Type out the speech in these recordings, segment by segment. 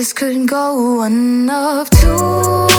just couldn't go one of two.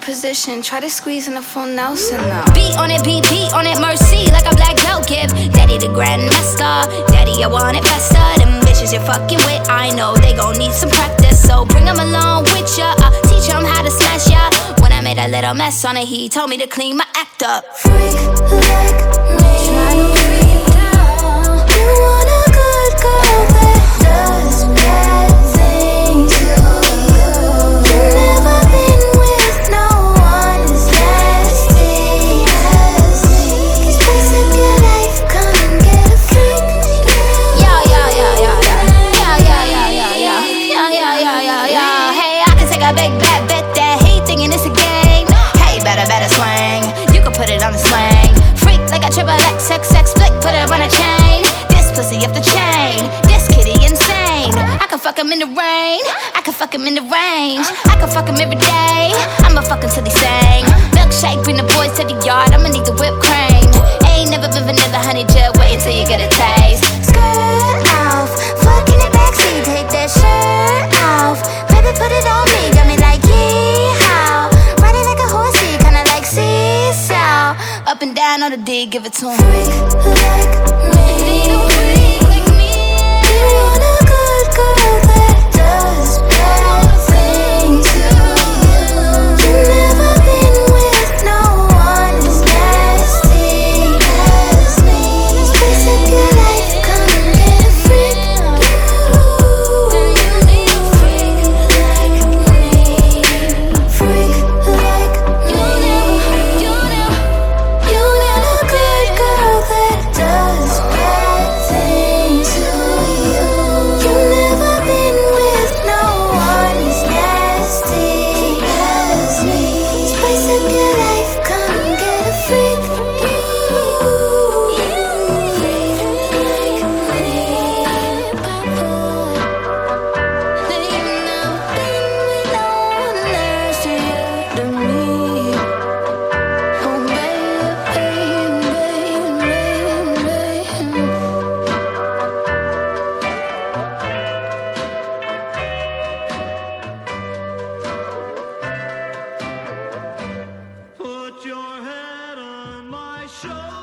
Position. Try to squeeze in a full Nelson now. beat on it, beat, beat on it, mercy like a black belt give. Daddy the grandmaster, daddy I want it faster. Them bitches you're fucking with, I know they gon' need some practice. So bring 'em along with ya, uh, teach 'em how to smash ya. When I made a little mess on it, he told me to clean my act up. Freak him in the rain. I can fuck him in the range. I can fuck him every day. I'ma fuck him till he sing. Milkshake, bring the boys to the yard. I'ma need the whipped cream. Ain't never been vanilla, honey, just wait until you get a taste. Skirt off, fucking it backseat, take that shirt off. Baby, put it on me, got me like yeehaw. Riding like a horsey, kinda like seesaw. Up and down on the D, give it to him. Freak like me. 走。